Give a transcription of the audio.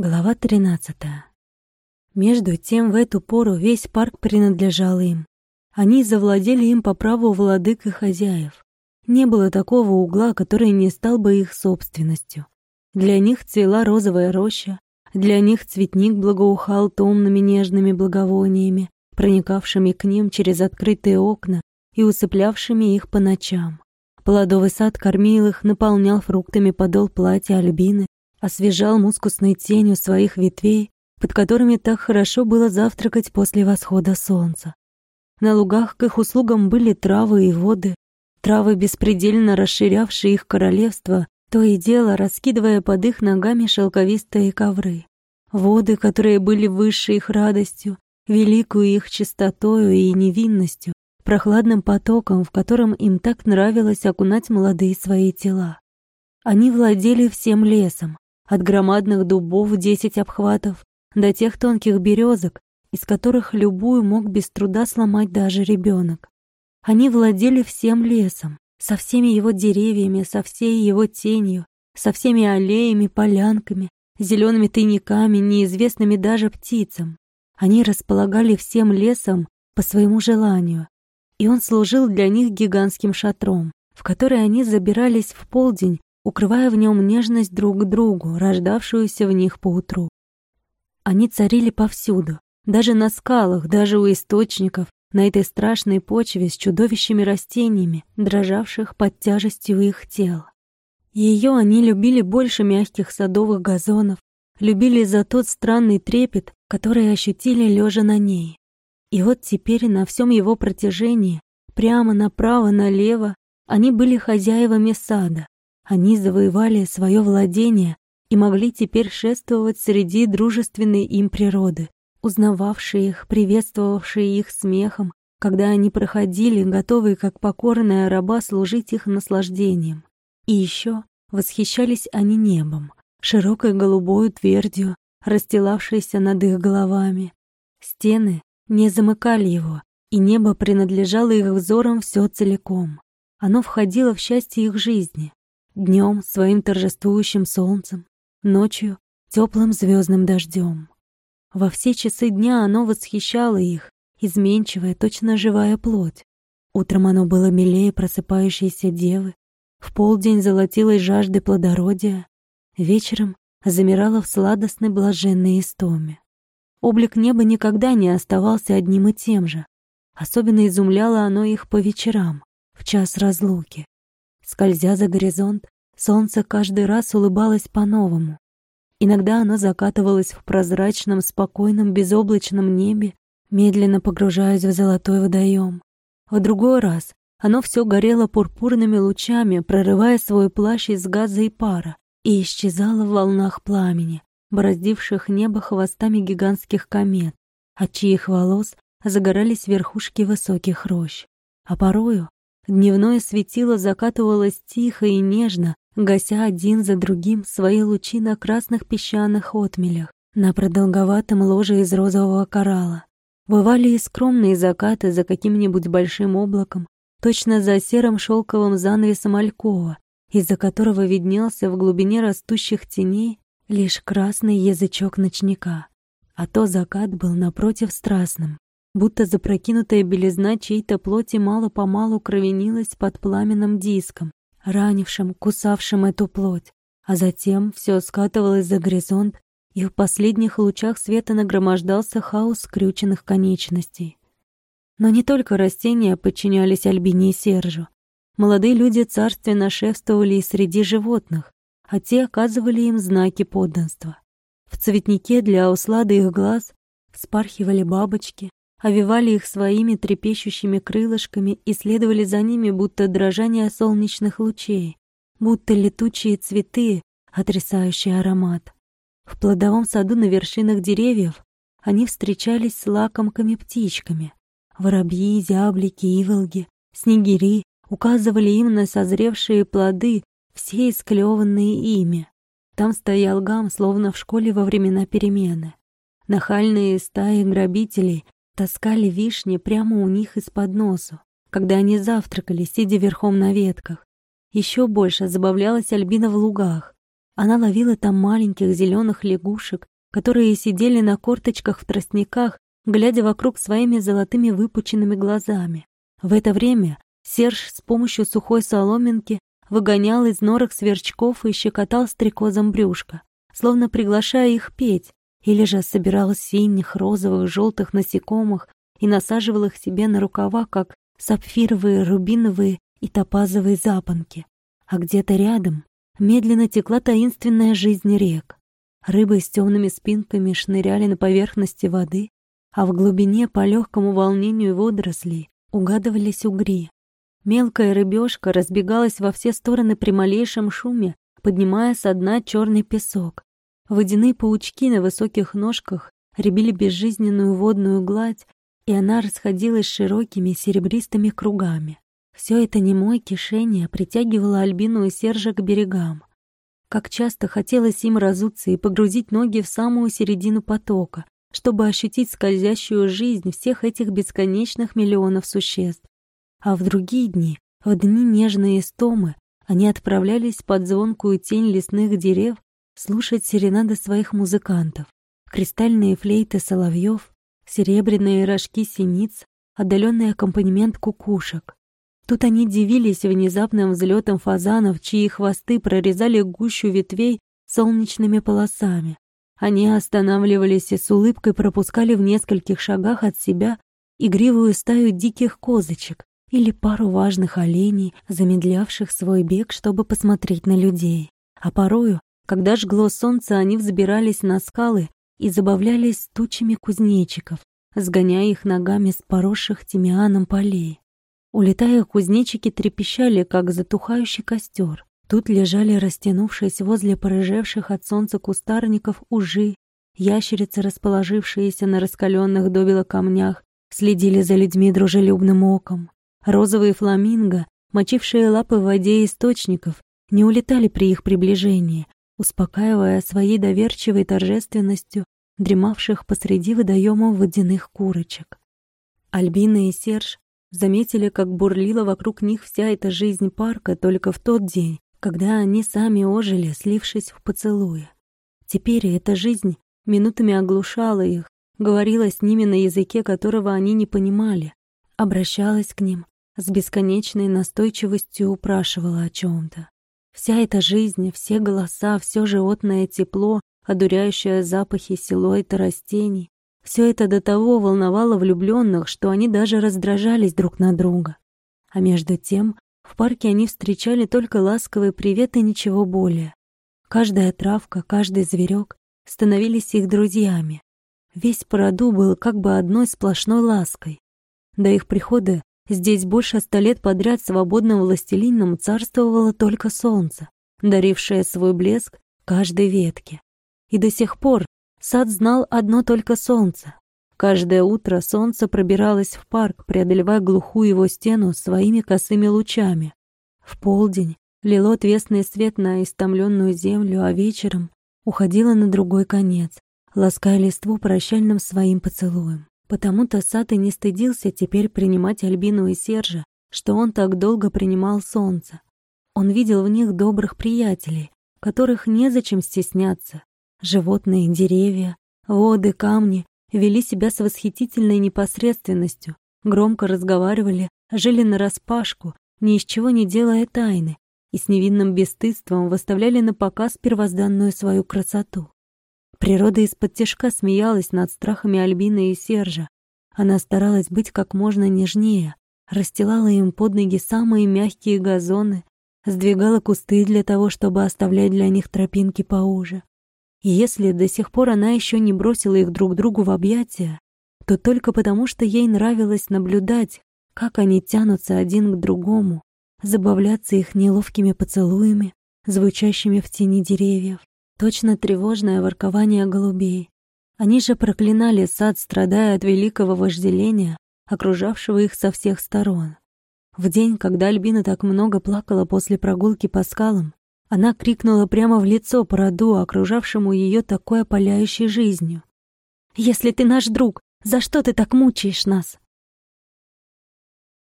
Глава 13. Между тем в эту пору весь парк принадлежал им. Они завладели им по праву владык и хозяев. Не было такого угла, который не стал бы их собственностью. Для них цвела розовая роща, для них цветник благоухал томными нежными благовониями, проникавшими к ним через открытые окна и усыплявшими их по ночам. Плодовый сад кормил их, наполнял фруктами подол платья Альбины, освежал мускусной тенью своих ветвей, под которыми так хорошо было завтракать после восхода солнца. На лугах к их услугам были травы и воды, травы, беспредельно расширявшие их королевство, то и дело раскидывая под их ногами шелковистые ковры. Воды, которые были высшей их радостью, великую их чистотою и невинностью, прохладным потоком, в котором им так нравилось окунать молодые свои тела. Они владели всем лесом, от громадных дубов десять обхватов до тех тонких березок, из которых любую мог без труда сломать даже ребенок. Они владели всем лесом, со всеми его деревьями, со всей его тенью, со всеми аллеями, полянками, зелеными тайниками, неизвестными даже птицам. Они располагали всем лесом по своему желанию, и он служил для них гигантским шатром, в который они забирались в полдень укрывая в нем нежность друг к другу, рождавшуюся в них поутру. Они царили повсюду, даже на скалах, даже у источников, на этой страшной почве с чудовищами растениями, дрожавших под тяжестью их тел. Ее они любили больше мягких садовых газонов, любили за тот странный трепет, который ощутили лежа на ней. И вот теперь на всем его протяжении, прямо направо, налево, они были хозяевами сада, они завоевали свое владение и могли теперь шествовать среди дружественной им природы, узнававшие их, приветствовавшие их смехом, когда они проходили, готовые как покорная раба служить их наслаждением. И еще восхищались они небом, широкой голубой твердью, расстилавшейся над их головами. Стены не замыкали его, и небо принадлежало их взорам все целиком. Оно входило в счастье их жизни, Днем своим торжествующим солнцем, ночью теплым звездным дождем. Во все часы дня оно восхищало их, изменчивая, точно живая плоть. Утром оно было милее просыпающейся девы, в полдень золотилось жажды плодородия, вечером замирало в сладостной блаженной истоме. Облик неба никогда не оставался одним и тем же. Особенно изумляло оно их по вечерам, в час разлуки. Скользя за горизонт, солнце каждый раз улыбалось по-новому. Иногда оно закатывалось в прозрачном, спокойном, безоблачном небе, медленно погружаясь в золотой водоем. В другой раз оно все горело пурпурными лучами, прорывая свой плащ из газа и пара, и исчезало в волнах пламени, бороздивших небо хвостами гигантских комет, от чьих волос загорались верхушки высоких рощ. А порою Дневное светило закатывалось тихо и нежно, гася один за другим свои лучи на красных песчаных отмелях, на продолговатом ложе из розового коралла. Бывали и скромные закаты за каким-нибудь большим облаком, точно за серым шелковым занавесом алькова, из-за которого виднелся в глубине растущих теней лишь красный язычок ночника. А то закат был напротив страстным, будто запрокинутая белизна чьей-то плоти мало-помалу кровенилась под пламенным диском, ранившим, кусавшим эту плоть, а затем все скатывалось за горизонт, и в последних лучах света нагромождался хаос скрюченных конечностей. Но не только растения подчинялись Альбине и Сержу. Молодые люди царственно шествовали и среди животных, а те оказывали им знаки подданства. В цветнике для услады их глаз спархивали бабочки, овивали их своими трепещущими крылышками и следовали за ними, будто дрожание солнечных лучей, будто летучие цветы, отрисающие аромат. В плодовом саду на вершинах деревьев они встречались с лакомками-птичками. Воробьи, зяблики, иволги, снегири указывали им на созревшие плоды, все исклеванные ими. Там стоял гам, словно в школе во времена перемены. Нахальные стаи грабителей таскали вишни прямо у них из-под носу, когда они завтракали, сидя верхом на ветках. Еще больше забавлялась Альбина в лугах. Она ловила там маленьких зеленых лягушек, которые сидели на корточках в тростниках, глядя вокруг своими золотыми выпученными глазами. В это время Серж с помощью сухой соломинки выгонял из норок сверчков и щекотал стрекозом брюшко, словно приглашая их петь, или же собирал синих, розовых, желтых насекомых и насаживал их себе на рукава, как сапфировые, рубиновые и топазовые запонки. А где-то рядом медленно текла таинственная жизнь рек. Рыбы с темными спинками шныряли на поверхности воды, а в глубине по легкому волнению водорослей угадывались угри. Мелкая рыбешка разбегалась во все стороны при малейшем шуме, поднимая со дна черный песок. Водяные паучки на высоких ножках ребили безжизненную водную гладь, и она расходилась широкими серебристыми кругами. Все это немое кишение притягивало Альбину и Сержа к берегам. Как часто хотелось им разуться и погрузить ноги в самую середину потока, чтобы ощутить скользящую жизнь всех этих бесконечных миллионов существ. А в другие дни, в дни нежной истомы, они отправлялись под звонкую тень лесных дерев слушать серенады своих музыкантов, кристальные флейты соловьев, серебряные рожки синиц, отдаленный аккомпанемент кукушек. Тут они дивились внезапным взлетом фазанов, чьи хвосты прорезали гущу ветвей солнечными полосами. Они останавливались и с улыбкой пропускали в нескольких шагах от себя игривую стаю диких козочек или пару важных оленей, замедлявших свой бег, чтобы посмотреть на людей. А порою когда жгло солнце, они взбирались на скалы и забавлялись тучами кузнечиков, сгоняя их ногами с поросших тимианом полей. Улетая, кузнечики трепещали, как затухающий костер. Тут лежали, растянувшись возле порыжевших от солнца кустарников, ужи, ящерицы, расположившиеся на раскаленных добело камнях, следили за людьми дружелюбным оком. Розовые фламинго, мочившие лапы в воде источников, не улетали при их приближении, успокаивая своей доверчивой торжественностью дремавших посреди водоема водяных курочек. Альбина и Серж заметили, как бурлила вокруг них вся эта жизнь парка только в тот день, когда они сами ожили, слившись в поцелуе. Теперь эта жизнь минутами оглушала их, говорила с ними на языке, которого они не понимали, обращалась к ним, с бесконечной настойчивостью упрашивала о чем-то. Вся эта жизнь, все голоса, все животное тепло, одуряющее запахи силуэта растений, все это до того волновало влюбленных, что они даже раздражались друг на друга. А между тем, в парке они встречали только ласковый привет и ничего более. Каждая травка, каждый зверек становились их друзьями. Весь породу был как бы одной сплошной лаской. До их прихода Здесь больше ста лет подряд свободным властелином царствовало только солнце, дарившее свой блеск каждой ветке. И до сих пор сад знал одно только солнце. Каждое утро солнце пробиралось в парк, преодолевая глухую его стену своими косыми лучами. В полдень лило отвесный свет на истомленную землю, а вечером уходило на другой конец, лаская листву прощальным своим поцелуем. Потому-то Сад и не стыдился теперь принимать Альбину и Сержа, что он так долго принимал солнце. Он видел в них добрых приятелей, которых незачем стесняться. Животные, деревья, воды, камни вели себя с восхитительной непосредственностью, громко разговаривали, жили нараспашку, ни из чего не делая тайны, и с невинным бесстыдством выставляли на показ первозданную свою красоту. Природа из-под тяжка смеялась над страхами Альбины и Сержа. Она старалась быть как можно нежнее, расстилала им под ноги самые мягкие газоны, сдвигала кусты для того, чтобы оставлять для них тропинки поуже. И если до сих пор она еще не бросила их друг другу в объятия, то только потому, что ей нравилось наблюдать, как они тянутся один к другому, забавляться их неловкими поцелуями, звучащими в тени деревьев. Точно тревожное воркование голубей. Они же проклинали сад, страдая от великого вожделения, окружавшего их со всех сторон. В день, когда Альбина так много плакала после прогулки по скалам, она крикнула прямо в лицо породу, окружавшему ее такой опаляющей жизнью. «Если ты наш друг, за что ты так мучаешь нас?»